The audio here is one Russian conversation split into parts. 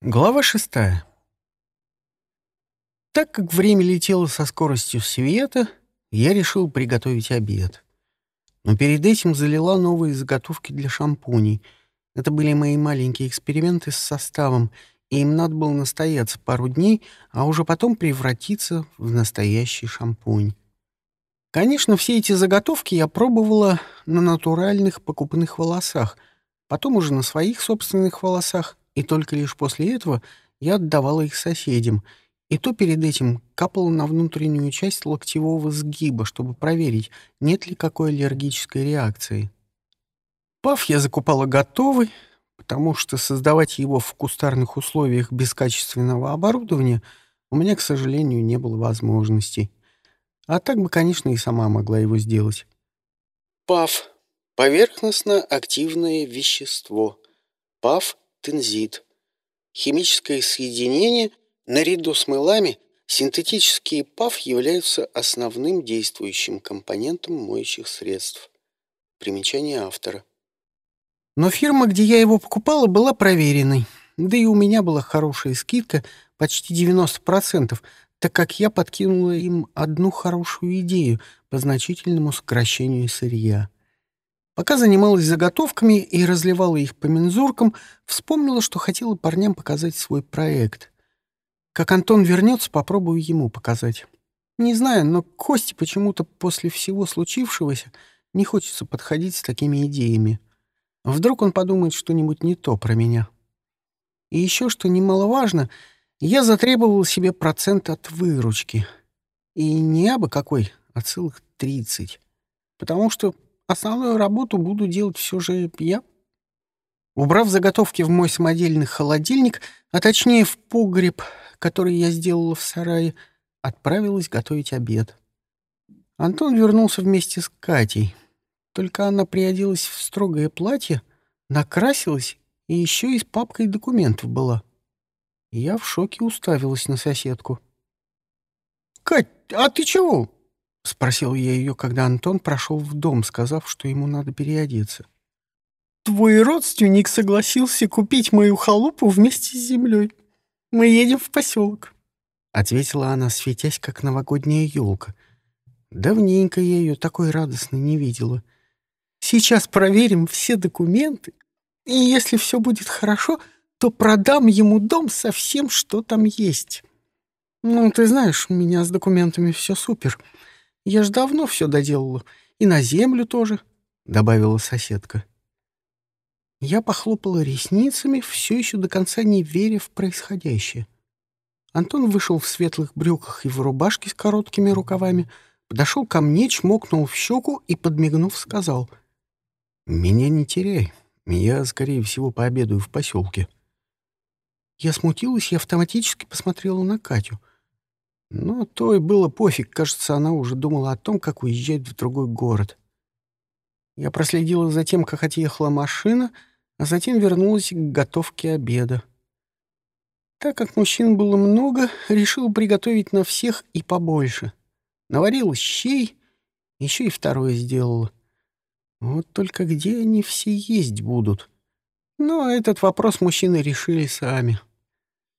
Глава шестая. Так как время летело со скоростью света, я решил приготовить обед. Но перед этим залила новые заготовки для шампуней. Это были мои маленькие эксперименты с составом, и им надо было настояться пару дней, а уже потом превратиться в настоящий шампунь. Конечно, все эти заготовки я пробовала на натуральных покупных волосах, потом уже на своих собственных волосах, и только лишь после этого я отдавала их соседям, и то перед этим капала на внутреннюю часть локтевого сгиба, чтобы проверить, нет ли какой аллергической реакции. Паф я закупала готовый, потому что создавать его в кустарных условиях без качественного оборудования у меня, к сожалению, не было возможностей. А так бы, конечно, и сама могла его сделать. ПАФ — поверхностно-активное вещество. ПАФ тензит. Химическое соединение наряду с мылами синтетические ПАФ являются основным действующим компонентом моющих средств. Примечание автора. Но фирма, где я его покупала, была проверенной. Да и у меня была хорошая скидка, почти 90%, так как я подкинула им одну хорошую идею по значительному сокращению сырья. Пока занималась заготовками и разливала их по мензуркам, вспомнила, что хотела парням показать свой проект. Как Антон вернется, попробую ему показать. Не знаю, но Косте почему-то после всего случившегося не хочется подходить с такими идеями. Вдруг он подумает что-нибудь не то про меня. И еще, что немаловажно, я затребовал себе процент от выручки. И не абы какой, а целых тридцать. Потому что Основную работу буду делать все же я. Убрав заготовки в мой самодельный холодильник, а точнее в погреб, который я сделала в сарае, отправилась готовить обед. Антон вернулся вместе с Катей. Только она приоделась в строгое платье, накрасилась и еще и с папкой документов была. Я в шоке уставилась на соседку. «Кать, а ты чего?» — спросил я ее, когда Антон прошел в дом, сказав, что ему надо переодеться. «Твой родственник согласился купить мою халупу вместе с землей. Мы едем в поселок», — ответила она, светясь, как новогодняя елка. Давненько я ее такой радостной не видела. «Сейчас проверим все документы, и если все будет хорошо, то продам ему дом со всем, что там есть. Ну, ты знаешь, у меня с документами все супер». Я ж давно все доделала. И на землю тоже», — добавила соседка. Я похлопала ресницами, все еще до конца не веря в происходящее. Антон вышел в светлых брюках и в рубашке с короткими рукавами, подошел ко мне, чмокнул в щеку и, подмигнув, сказал, «Меня не теряй, я, скорее всего, пообедаю в поселке». Я смутилась и автоматически посмотрела на Катю. Но то и было пофиг, кажется, она уже думала о том, как уезжать в другой город. Я проследила за тем, как отъехала машина, а затем вернулась к готовке обеда. Так как мужчин было много, решил приготовить на всех и побольше. Наварила щей, еще и второе сделала. Вот только где они все есть будут? Но этот вопрос мужчины решили сами.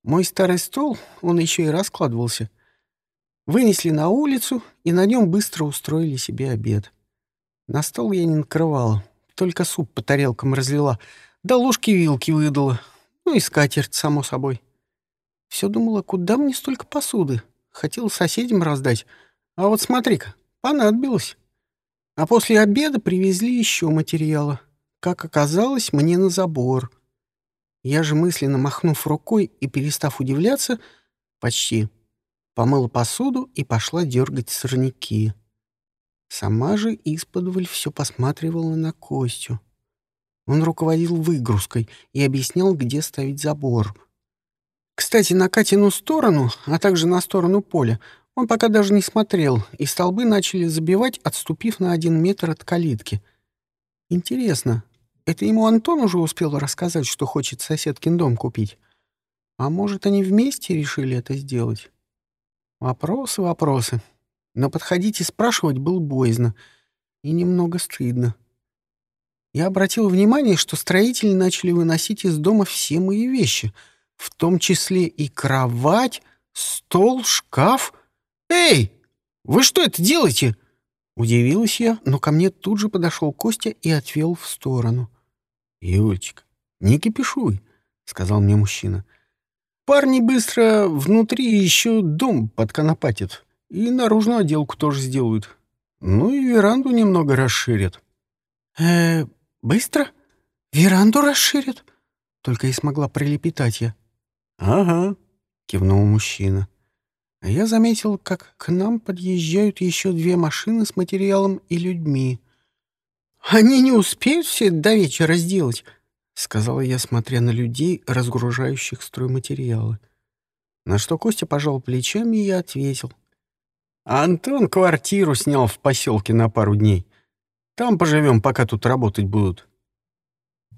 Мой старый стол, он еще и раскладывался — Вынесли на улицу и на нем быстро устроили себе обед. На стол я не накрывала, только суп по тарелкам разлила, да ложки-вилки выдала, ну и скатерть, само собой. Все думала, куда мне столько посуды? Хотела соседям раздать, а вот смотри-ка, понадобилось. А после обеда привезли еще материала. Как оказалось, мне на забор. Я же мысленно махнув рукой и перестав удивляться, почти помыла посуду и пошла дергать сорняки. Сама же исподволь все посматривала на Костю. Он руководил выгрузкой и объяснял, где ставить забор. Кстати, на Катину сторону, а также на сторону поля, он пока даже не смотрел, и столбы начали забивать, отступив на один метр от калитки. Интересно, это ему Антон уже успел рассказать, что хочет соседкин дом купить? А может, они вместе решили это сделать? Вопросы, вопросы. Но подходить и спрашивать было боязно и немного стыдно. Я обратил внимание, что строители начали выносить из дома все мои вещи, В том числе и кровать, стол, шкаф. Эй, вы что это делаете? Удивилась я, но ко мне тут же подошел Костя и отвел в сторону. «Юлечка, не кипишуй», — сказал мне мужчина. «Парни быстро внутри еще дом подконопатят и наружную отделку тоже сделают. Ну и веранду немного расширят». «Э, быстро? Веранду расширят?» Только и смогла прилепетать я. «Ага», — кивнул мужчина. Я заметил, как к нам подъезжают еще две машины с материалом и людьми. «Они не успеют все до вечера сделать», — сказала я, смотря на людей, разгружающих стройматериалы. На что Костя пожал плечами, и я ответил. «Антон квартиру снял в поселке на пару дней. Там поживем, пока тут работать будут».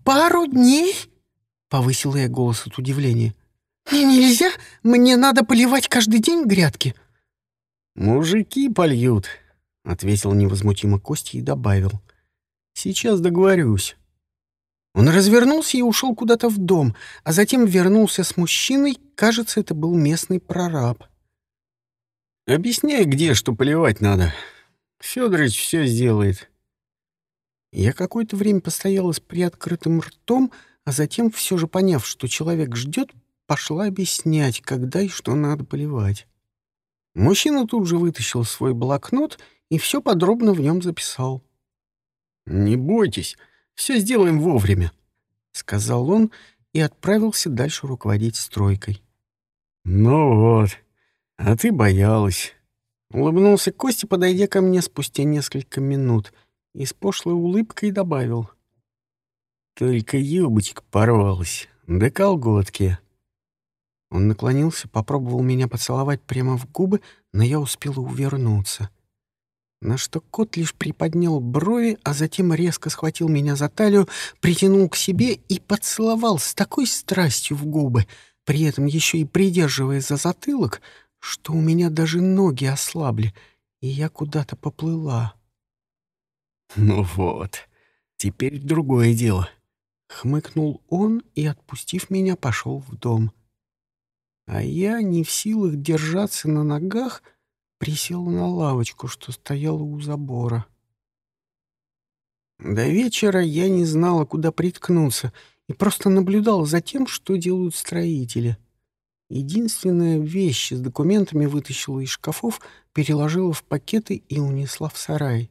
«Пару дней?» — повысила я голос от удивления. «Мне нельзя? Мне надо поливать каждый день грядки». «Мужики польют», — ответил невозмутимо Костя и добавил. «Сейчас договорюсь». Он развернулся и ушел куда-то в дом, а затем вернулся с мужчиной, кажется, это был местный прораб. «Объясняй, где что поливать надо. Федорович все сделает». Я какое-то время постояла с приоткрытым ртом, а затем, все же поняв, что человек ждет, пошла объяснять, когда и что надо поливать. Мужчина тут же вытащил свой блокнот и все подробно в нем записал. «Не бойтесь, все сделаем вовремя», — сказал он и отправился дальше руководить стройкой. «Ну вот, а ты боялась», — улыбнулся Костя, подойдя ко мне спустя несколько минут, и с пошлой улыбкой добавил. «Только юбочка порвалась, да колготки». Он наклонился, попробовал меня поцеловать прямо в губы, но я успела увернуться. На что кот лишь приподнял брови, а затем резко схватил меня за талию, притянул к себе и поцеловал с такой страстью в губы, при этом еще и придерживая за затылок, что у меня даже ноги ослабли, и я куда-то поплыла. «Ну вот, теперь другое дело», — хмыкнул он и, отпустив меня, пошел в дом. А я, не в силах держаться на ногах, присел на лавочку, что стояла у забора. До вечера я не знала, куда приткнуться, и просто наблюдал за тем, что делают строители. Единственная вещь с документами вытащила из шкафов, переложила в пакеты и унесла в сарай.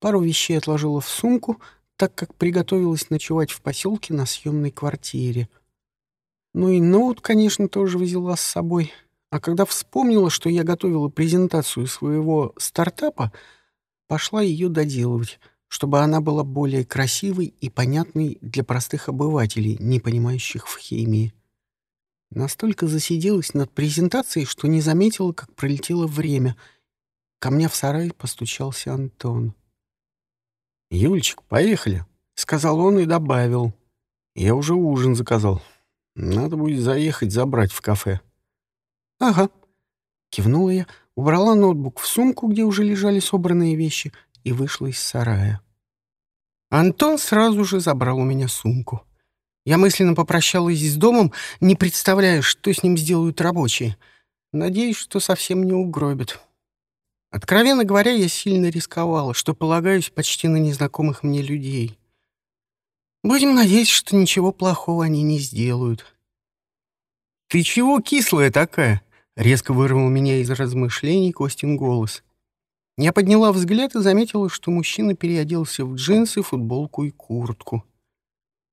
Пару вещей отложила в сумку, так как приготовилась ночевать в поселке на съемной квартире — ну и ноут, конечно, тоже взяла с собой. А когда вспомнила, что я готовила презентацию своего стартапа, пошла ее доделывать, чтобы она была более красивой и понятной для простых обывателей, не понимающих в химии. Настолько засиделась над презентацией, что не заметила, как пролетело время. Ко мне в сарай постучался Антон. «Юльчик, поехали», — сказал он и добавил. «Я уже ужин заказал. Надо будет заехать забрать в кафе. Ага. Кивнула я, убрала ноутбук в сумку, где уже лежали собранные вещи, и вышла из сарая. Антон сразу же забрал у меня сумку. Я мысленно попрощалась с домом, не представляя, что с ним сделают рабочие. Надеюсь, что совсем не угробят. Откровенно говоря, я сильно рисковала, что полагаюсь почти на незнакомых мне людей. Будем надеяться, что ничего плохого они не сделают. «Ты чего кислая такая?» — резко вырвал меня из размышлений Костин голос. Я подняла взгляд и заметила, что мужчина переоделся в джинсы, футболку и куртку.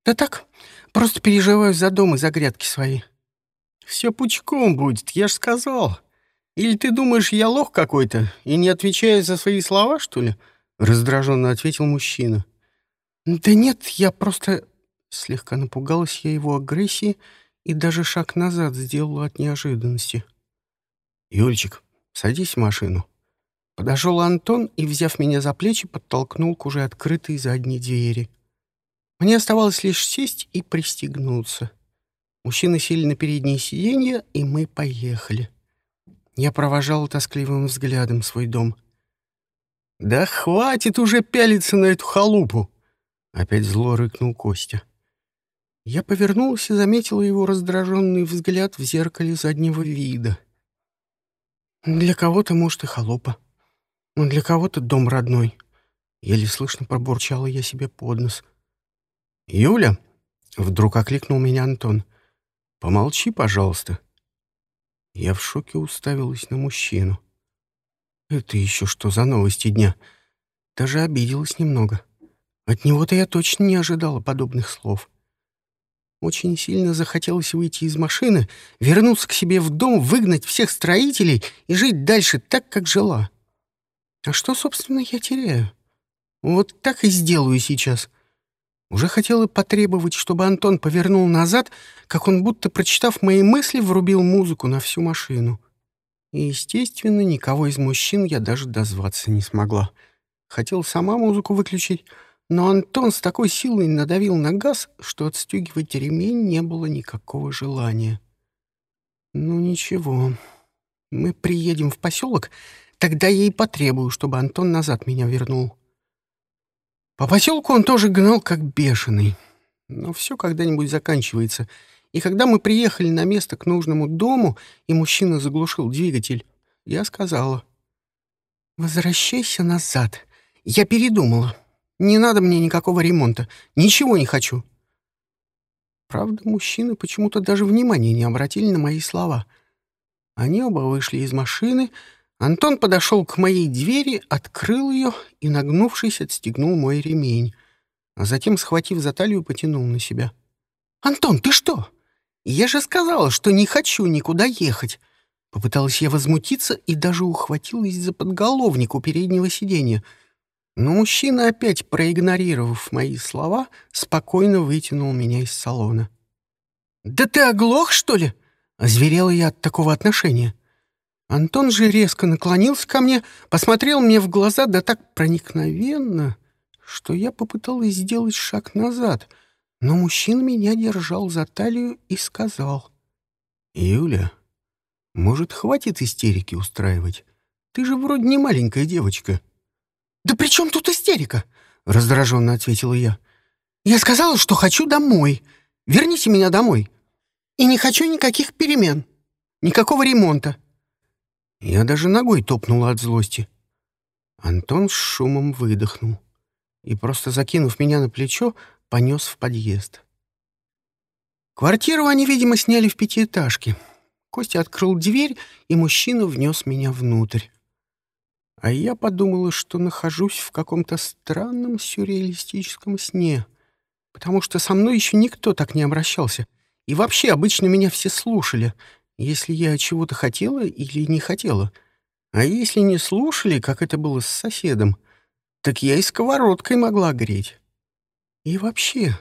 «Да так, просто переживаю за дом и за грядки свои». «Все пучком будет, я ж сказал. Или ты думаешь, я лох какой-то и не отвечаю за свои слова, что ли?» — раздраженно ответил мужчина. «Да нет, я просто...» Слегка напугалась я его агрессии и даже шаг назад сделала от неожиданности. «Юльчик, садись в машину». Подошел Антон и, взяв меня за плечи, подтолкнул к уже открытой задней двери. Мне оставалось лишь сесть и пристегнуться. Мужчины сели на переднее сиденье, и мы поехали. Я провожал тоскливым взглядом свой дом. «Да хватит уже пялиться на эту халупу!» Опять зло рыкнул Костя. Я повернулась и заметила его раздраженный взгляд в зеркале заднего вида. Для кого-то, может, и холопа, но для кого-то дом родной. Еле слышно пробурчала я себе под нос. «Юля!» — вдруг окликнул меня Антон. «Помолчи, пожалуйста». Я в шоке уставилась на мужчину. Это еще что за новости дня? Даже обиделась немного. От него-то я точно не ожидала подобных слов. Очень сильно захотелось выйти из машины, вернуться к себе в дом, выгнать всех строителей и жить дальше так, как жила. А что, собственно, я теряю? Вот так и сделаю сейчас. Уже хотела потребовать, чтобы Антон повернул назад, как он, будто прочитав мои мысли, врубил музыку на всю машину. И, естественно, никого из мужчин я даже дозваться не смогла. Хотел сама музыку выключить, но Антон с такой силой надавил на газ, что отстегивать ремень не было никакого желания. Ну ничего, мы приедем в поселок, тогда я и потребую, чтобы Антон назад меня вернул. По поселку он тоже гнал как бешеный. Но все когда-нибудь заканчивается — и когда мы приехали на место к нужному дому, и мужчина заглушил двигатель, я сказала, «Возвращайся назад. Я передумала. Не надо мне никакого ремонта. Ничего не хочу». Правда, мужчины почему-то даже внимания не обратили на мои слова. Они оба вышли из машины, Антон подошел к моей двери, открыл ее и, нагнувшись, отстегнул мой ремень, а затем, схватив за талию, потянул на себя. «Антон, ты что?» «Я же сказала, что не хочу никуда ехать!» Попыталась я возмутиться и даже ухватилась за подголовник у переднего сиденья. Но мужчина, опять проигнорировав мои слова, спокойно вытянул меня из салона. «Да ты оглох, что ли?» — озверела я от такого отношения. Антон же резко наклонился ко мне, посмотрел мне в глаза да так проникновенно, что я попыталась сделать шаг назад — но мужчина меня держал за талию и сказал. «Юля, может, хватит истерики устраивать? Ты же вроде не маленькая девочка». «Да при чем тут истерика?» — раздраженно ответила я. «Я сказала, что хочу домой. Верните меня домой. И не хочу никаких перемен, никакого ремонта». Я даже ногой топнула от злости. Антон с шумом выдохнул и, просто закинув меня на плечо, понес в подъезд. Квартиру они, видимо, сняли в пятиэтажке. Костя открыл дверь, и мужчина внес меня внутрь. А я подумала, что нахожусь в каком-то странном сюрреалистическом сне, потому что со мной еще никто так не обращался. И вообще обычно меня все слушали, если я чего-то хотела или не хотела. А если не слушали, как это было с соседом, так я и сковородкой могла греть. И вообще,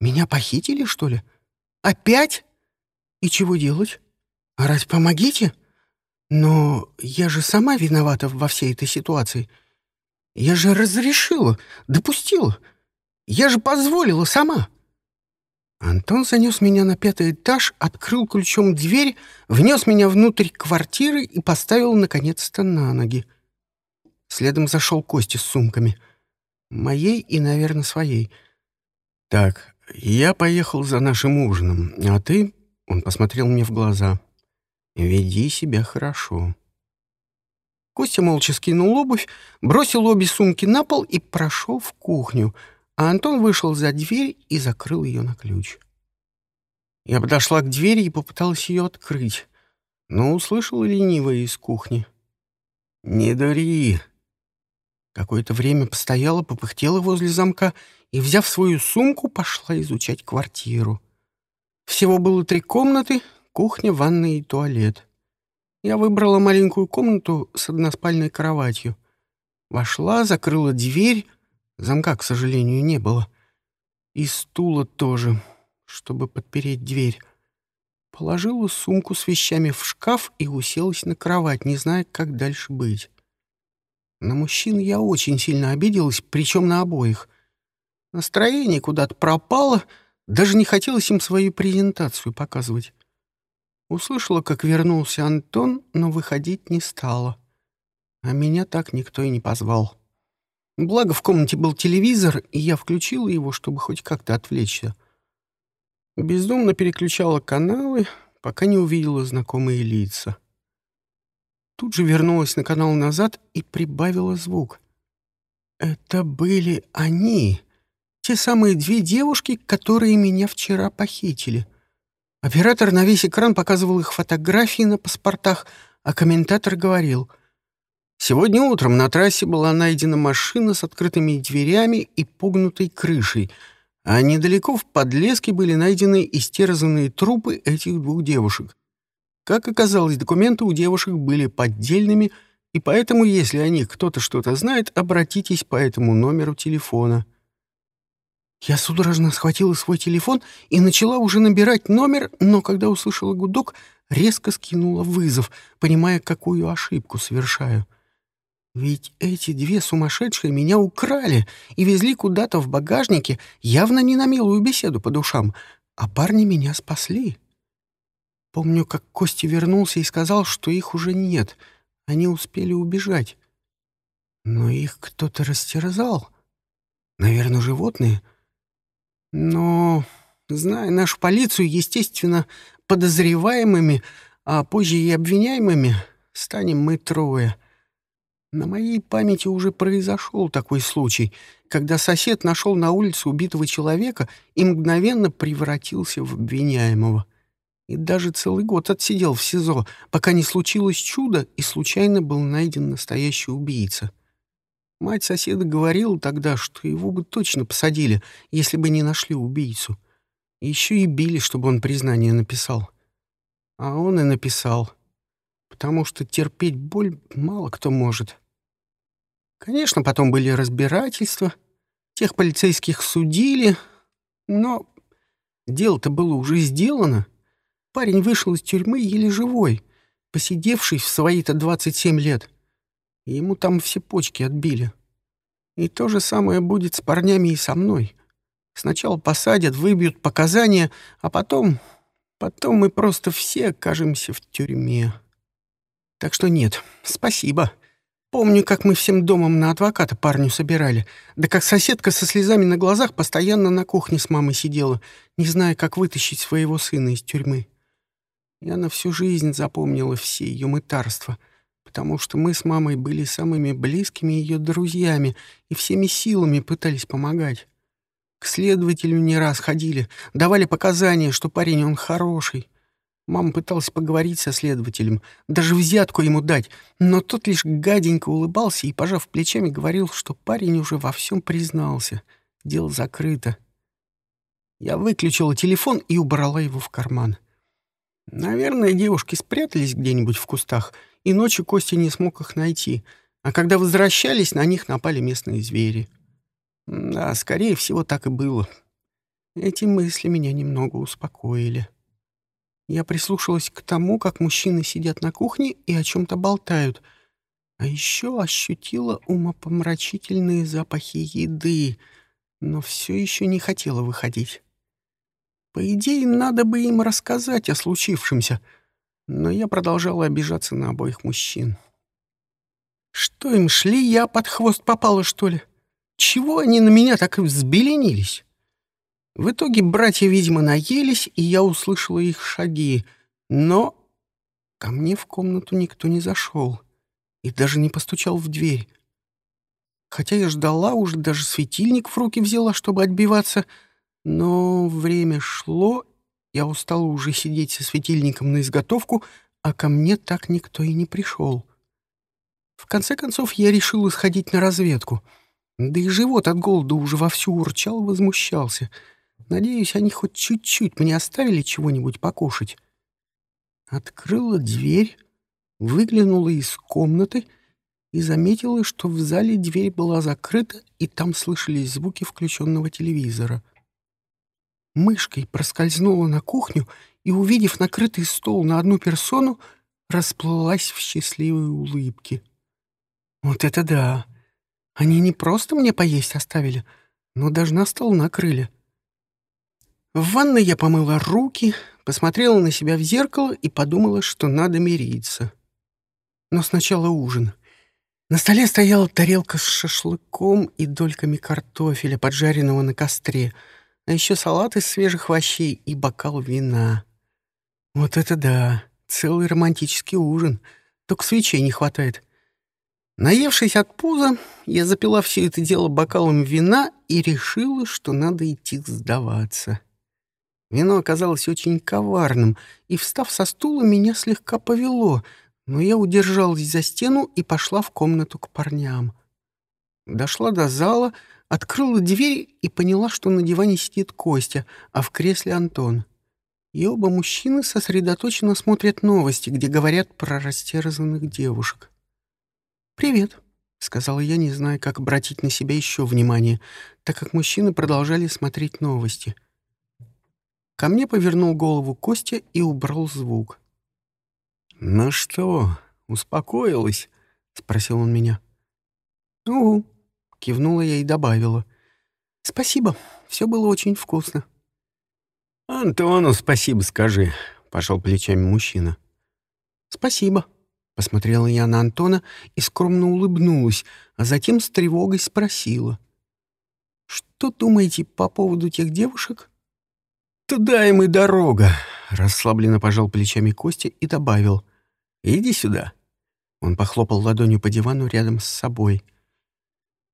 меня похитили, что ли? Опять? И чего делать? Орать «помогите»? Но я же сама виновата во всей этой ситуации. Я же разрешила, допустила. Я же позволила сама. Антон занес меня на пятый этаж, открыл ключом дверь, внес меня внутрь квартиры и поставил наконец-то на ноги. Следом зашел Костя с сумками — Моей и, наверное, своей. Так, я поехал за нашим ужином, а ты, он посмотрел мне в глаза, веди себя хорошо. Костя молча скинул обувь, бросил обе сумки на пол и прошел в кухню, а Антон вышел за дверь и закрыл ее на ключ. Я подошла к двери и попыталась ее открыть, но услышал ленивое из кухни. «Не дури!» Какое-то время постояла, попыхтела возле замка и, взяв свою сумку, пошла изучать квартиру. Всего было три комнаты — кухня, ванная и туалет. Я выбрала маленькую комнату с односпальной кроватью. Вошла, закрыла дверь. Замка, к сожалению, не было. И стула тоже, чтобы подпереть дверь. Положила сумку с вещами в шкаф и уселась на кровать, не зная, как дальше быть. На мужчин я очень сильно обиделась, причем на обоих. Настроение куда-то пропало, даже не хотелось им свою презентацию показывать. Услышала, как вернулся Антон, но выходить не стала. А меня так никто и не позвал. Благо в комнате был телевизор, и я включила его, чтобы хоть как-то отвлечься. Бездумно переключала каналы, пока не увидела знакомые лица. Тут же вернулась на канал назад и прибавила звук. Это были они, те самые две девушки, которые меня вчера похитили. Оператор на весь экран показывал их фотографии на паспортах, а комментатор говорил — Сегодня утром на трассе была найдена машина с открытыми дверями и погнутой крышей, а недалеко в подлеске были найдены истерзанные трупы этих двух девушек. Как оказалось, документы у девушек были поддельными, и поэтому, если о них кто-то что-то знает, обратитесь по этому номеру телефона. Я судорожно схватила свой телефон и начала уже набирать номер, но когда услышала гудок, резко скинула вызов, понимая, какую ошибку совершаю. Ведь эти две сумасшедшие меня украли и везли куда-то в багажнике, явно не на милую беседу по душам, а парни меня спасли. Помню, как Костя вернулся и сказал, что их уже нет, они успели убежать. Но их кто-то растерзал. Наверное, животные. Но, зная нашу полицию, естественно, подозреваемыми, а позже и обвиняемыми, станем мы трое — на моей памяти уже произошел такой случай, когда сосед нашел на улице убитого человека и мгновенно превратился в обвиняемого. И даже целый год отсидел в СИЗО, пока не случилось чудо и случайно был найден настоящий убийца. Мать соседа говорила тогда, что его бы точно посадили, если бы не нашли убийцу. Еще и били, чтобы он признание написал. А он и написал, потому что терпеть боль мало кто может. Конечно, потом были разбирательства, тех полицейских судили, но дело-то было уже сделано. Парень вышел из тюрьмы еле живой, посидевший в свои-то 27 лет. Ему там все почки отбили. И то же самое будет с парнями и со мной. Сначала посадят, выбьют показания, а потом... Потом мы просто все окажемся в тюрьме. Так что нет, спасибо. Помню, как мы всем домом на адвоката парню собирали, да как соседка со слезами на глазах постоянно на кухне с мамой сидела, не зная, как вытащить своего сына из тюрьмы. Я на всю жизнь запомнила все ее мытарства, потому что мы с мамой были самыми близкими ее друзьями и всеми силами пытались помогать. К следователю не раз ходили, давали показания, что парень он хороший, Мама пыталась поговорить со следователем, даже взятку ему дать, но тот лишь гаденько улыбался и, пожав плечами, говорил, что парень уже во всем признался. Дело закрыто. Я выключила телефон и убрала его в карман. Наверное, девушки спрятались где-нибудь в кустах, и ночью Костя не смог их найти, а когда возвращались, на них напали местные звери. Да, скорее всего, так и было. Эти мысли меня немного успокоили. Я прислушалась к тому, как мужчины сидят на кухне и о чем-то болтают. А еще ощутила умопомрачительные запахи еды, но все еще не хотела выходить. По идее, надо бы им рассказать о случившемся, но я продолжала обижаться на обоих мужчин. Что им шли, я под хвост попала, что ли? Чего они на меня так взбеленились? В итоге братья, видимо, наелись, и я услышала их шаги, но ко мне в комнату никто не зашел и даже не постучал в дверь. Хотя я ждала, уже даже светильник в руки взяла, чтобы отбиваться, но время шло, я устала уже сидеть со светильником на изготовку, а ко мне так никто и не пришел. В конце концов, я решила сходить на разведку. Да и живот от голода уже вовсю урчал и возмущался — Надеюсь, они хоть чуть-чуть мне оставили чего-нибудь покушать. Открыла дверь, выглянула из комнаты и заметила, что в зале дверь была закрыта, и там слышались звуки включенного телевизора. Мышкой проскользнула на кухню и, увидев накрытый стол на одну персону, расплылась в счастливой улыбке. Вот это да! Они не просто мне поесть оставили, но даже на стол накрыли. В ванной я помыла руки, посмотрела на себя в зеркало и подумала, что надо мириться. Но сначала ужин. На столе стояла тарелка с шашлыком и дольками картофеля, поджаренного на костре, а еще салат из свежих овощей и бокал вина. Вот это да, целый романтический ужин. Только свечей не хватает. Наевшись от пуза, я запила все это дело бокалом вина и решила, что надо идти сдаваться. Вино оказалось очень коварным, и, встав со стула, меня слегка повело, но я удержалась за стену и пошла в комнату к парням. Дошла до зала, открыла дверь и поняла, что на диване сидит Костя, а в кресле Антон. И оба мужчины сосредоточенно смотрят новости, где говорят про растерзанных девушек. «Привет», — сказала я, не зная, как обратить на себя еще внимание, так как мужчины продолжали смотреть новости. Ко мне повернул голову Костя и убрал звук. «Ну что, успокоилась?» — спросил он меня. «Угу», — кивнула я и добавила. «Спасибо, все было очень вкусно». «Антону спасибо скажи», — пошел плечами мужчина. «Спасибо», Посмотрела я на Антона и скромно улыбнулась, а затем с тревогой спросила. «Что думаете по поводу тех девушек?» «Туда им и дорога», — расслабленно пожал плечами Костя и добавил. «Иди сюда». Он похлопал ладонью по дивану рядом с собой.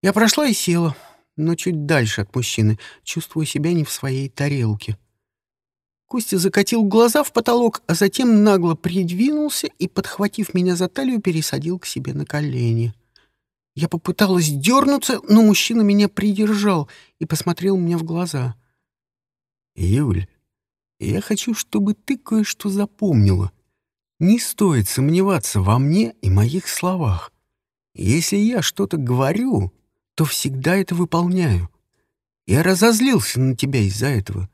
Я прошла и села, но чуть дальше от мужчины, чувствуя себя не в своей тарелке. Костя закатил глаза в потолок, а затем нагло придвинулся и, подхватив меня за талию, пересадил к себе на колени. Я попыталась дернуться, но мужчина меня придержал и посмотрел мне в глаза. «Юль, я хочу, чтобы ты кое-что запомнила. Не стоит сомневаться во мне и моих словах. Если я что-то говорю, то всегда это выполняю. Я разозлился на тебя из-за этого»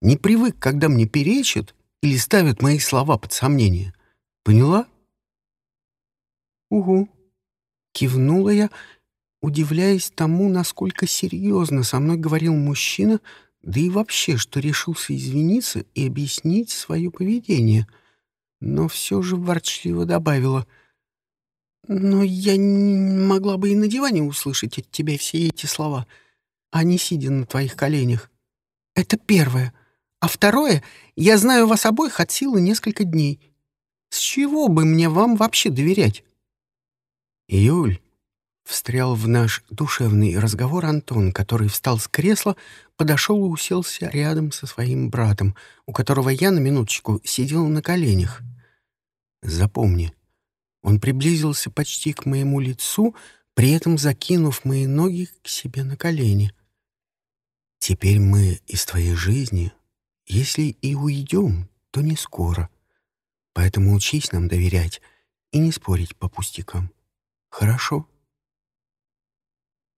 Не привык, когда мне перечат или ставят мои слова под сомнение. Поняла? Угу. Кивнула я, удивляясь тому, насколько серьезно со мной говорил мужчина, да и вообще, что решился извиниться и объяснить свое поведение. Но все же ворчливо добавила. «Но я не могла бы и на диване услышать от тебя все эти слова, а не сидя на твоих коленях. Это первое. А второе, я знаю вас обоих от силы несколько дней. С чего бы мне вам вообще доверять? Юль, встрял в наш душевный разговор Антон, который встал с кресла, подошел и уселся рядом со своим братом, у которого я на минуточку сидел на коленях. Запомни, он приблизился почти к моему лицу, при этом закинув мои ноги к себе на колени. Теперь мы из твоей жизни если и уйдем, то не скоро. Поэтому учись нам доверять и не спорить по пустякам. Хорошо?»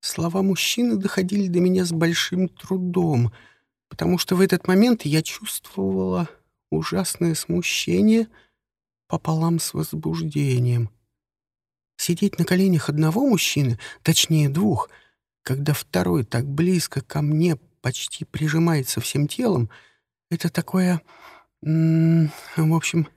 Слова мужчины доходили до меня с большим трудом, потому что в этот момент я чувствовала ужасное смущение пополам с возбуждением. Сидеть на коленях одного мужчины, точнее двух, когда второй так близко ко мне почти прижимается всем телом — это такое... В общем...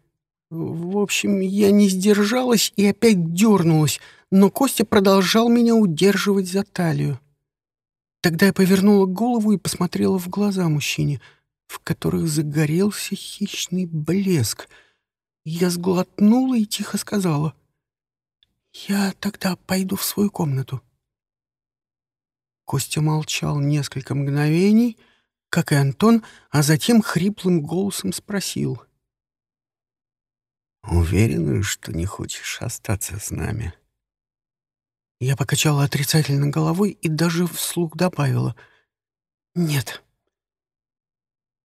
В общем, я не сдержалась и опять дернулась, но Костя продолжал меня удерживать за талию. Тогда я повернула голову и посмотрела в глаза мужчине, в которых загорелся хищный блеск. Я сглотнула и тихо сказала. «Я тогда пойду в свою комнату». Костя молчал несколько мгновений, как и Антон, а затем хриплым голосом спросил. «Уверена, что не хочешь остаться с нами?» Я покачала отрицательно головой и даже вслух добавила «Нет».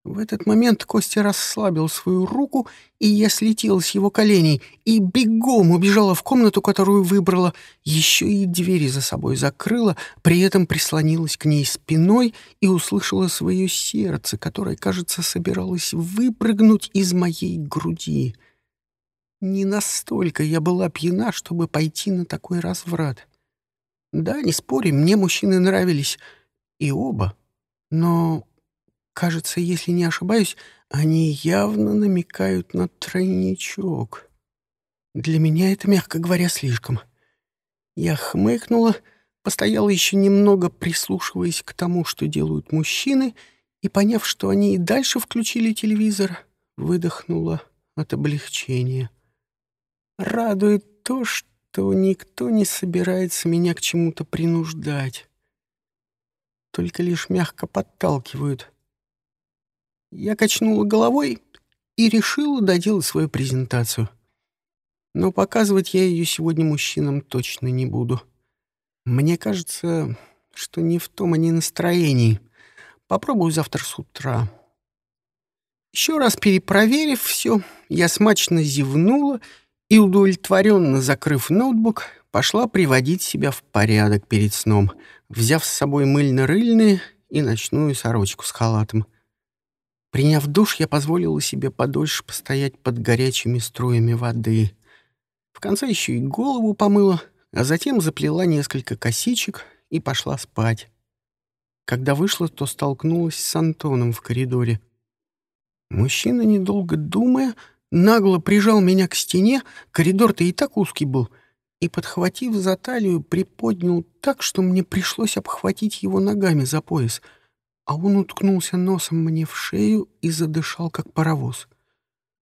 В этот момент Костя расслабил свою руку, и я слетела с его коленей и бегом убежала в комнату, которую выбрала, еще и двери за собой закрыла, при этом прислонилась к ней спиной и услышала свое сердце, которое, кажется, собиралось выпрыгнуть из моей груди. Не настолько я была пьяна, чтобы пойти на такой разврат. Да, не спорим, мне мужчины нравились, и оба, но Кажется, если не ошибаюсь, они явно намекают на тройничок. Для меня это, мягко говоря, слишком. Я хмыкнула, постояла еще немного, прислушиваясь к тому, что делают мужчины, и, поняв, что они и дальше включили телевизор, выдохнула от облегчения. Радует то, что никто не собирается меня к чему-то принуждать. Только лишь мягко подталкивают. Я качнула головой и решила доделать свою презентацию. Но показывать я ее сегодня мужчинам точно не буду. Мне кажется, что не в том они настроении. Попробую завтра с утра. Еще раз перепроверив все, я смачно зевнула и, удовлетворенно закрыв ноутбук, пошла приводить себя в порядок перед сном, взяв с собой мыльно-рыльные и ночную сорочку с халатом. Приняв душ, я позволила себе подольше постоять под горячими струями воды. В конце еще и голову помыла, а затем заплела несколько косичек и пошла спать. Когда вышла, то столкнулась с Антоном в коридоре — Мужчина, недолго думая, нагло прижал меня к стене, коридор-то и так узкий был, и, подхватив за талию, приподнял так, что мне пришлось обхватить его ногами за пояс, а он уткнулся носом мне в шею и задышал, как паровоз.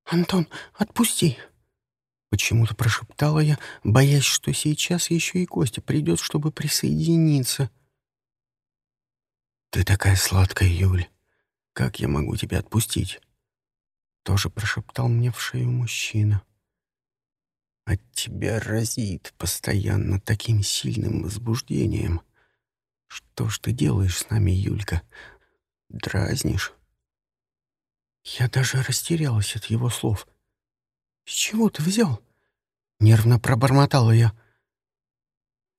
«Антон, отпусти!» Почему-то прошептала я, боясь, что сейчас еще и Костя придет, чтобы присоединиться. «Ты такая сладкая, Юль. Как я могу тебя отпустить?» тоже прошептал мне в шею мужчина. От тебя разит постоянно таким сильным возбуждением. Что ж ты делаешь с нами, Юлька? Дразнишь? Я даже растерялась от его слов. «С чего ты взял?» Нервно пробормотала я.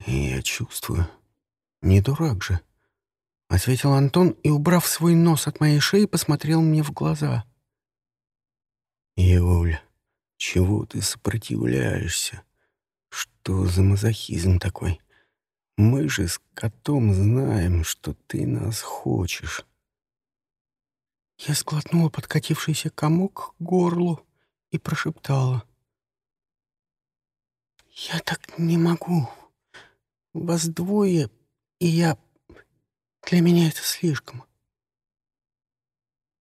«Я чувствую. Не дурак же», — ответил Антон и, убрав свой нос от моей шеи, посмотрел мне в глаза. «Юль, чего ты сопротивляешься? Что за мазохизм такой? Мы же с котом знаем, что ты нас хочешь». Я сглотнула подкатившийся комок к горлу и прошептала. «Я так не могу. Вас двое, и я... Для меня это слишком».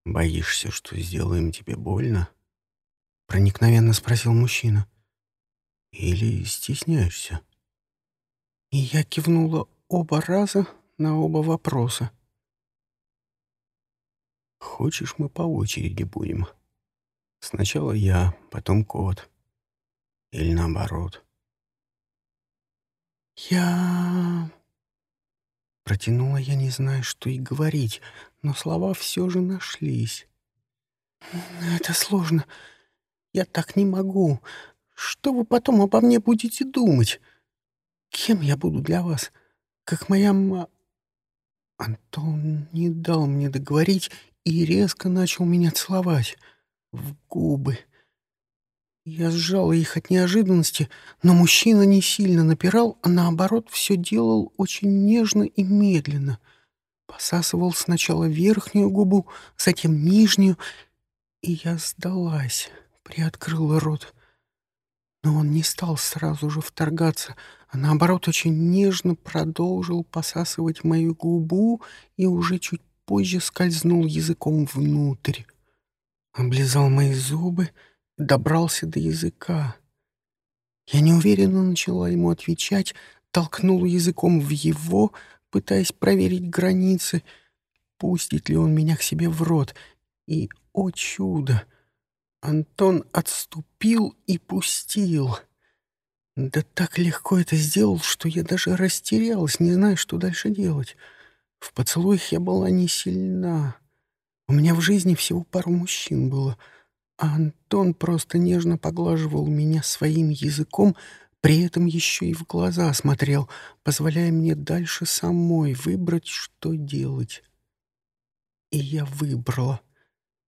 «Боишься, что сделаем тебе больно?» Проникновенно спросил мужчина. Или стесняешься? И я кивнула оба раза на оба вопроса. Хочешь, мы по очереди будем? Сначала я, потом кот. Или наоборот. Я... Протянула я, не зная, что и говорить, но слова все же нашлись. «Это сложно. Я так не могу. Что вы потом обо мне будете думать? Кем я буду для вас? Как моя ма...» Антон не дал мне договорить и резко начал меня целовать в губы. Я сжала их от неожиданности, но мужчина не сильно напирал, а наоборот все делал очень нежно и медленно. Посасывал сначала верхнюю губу, затем нижнюю, и я сдалась приоткрыла рот. Но он не стал сразу же вторгаться, а наоборот очень нежно продолжил посасывать мою губу и уже чуть позже скользнул языком внутрь. Облизал мои зубы, добрался до языка. Я неуверенно начала ему отвечать, толкнула языком в его, пытаясь проверить границы, пустит ли он меня к себе в рот. И, о чудо! Антон отступил и пустил. Да так легко это сделал, что я даже растерялась, не зная, что дальше делать. В поцелуях я была не сильна. У меня в жизни всего пару мужчин было, а Антон просто нежно поглаживал меня своим языком, при этом еще и в глаза смотрел, позволяя мне дальше самой выбрать, что делать. И я выбрала.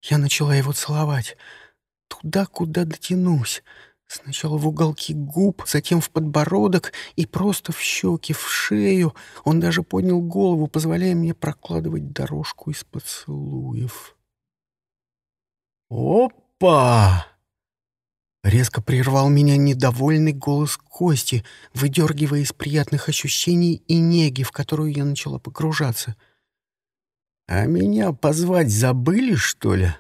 Я начала его целовать — туда, куда дотянусь. Сначала в уголки губ, затем в подбородок и просто в щеки, в шею. Он даже поднял голову, позволяя мне прокладывать дорожку из поцелуев. «Опа!» Резко прервал меня недовольный голос Кости, выдергивая из приятных ощущений и неги, в которую я начала погружаться. «А меня позвать забыли, что ли?»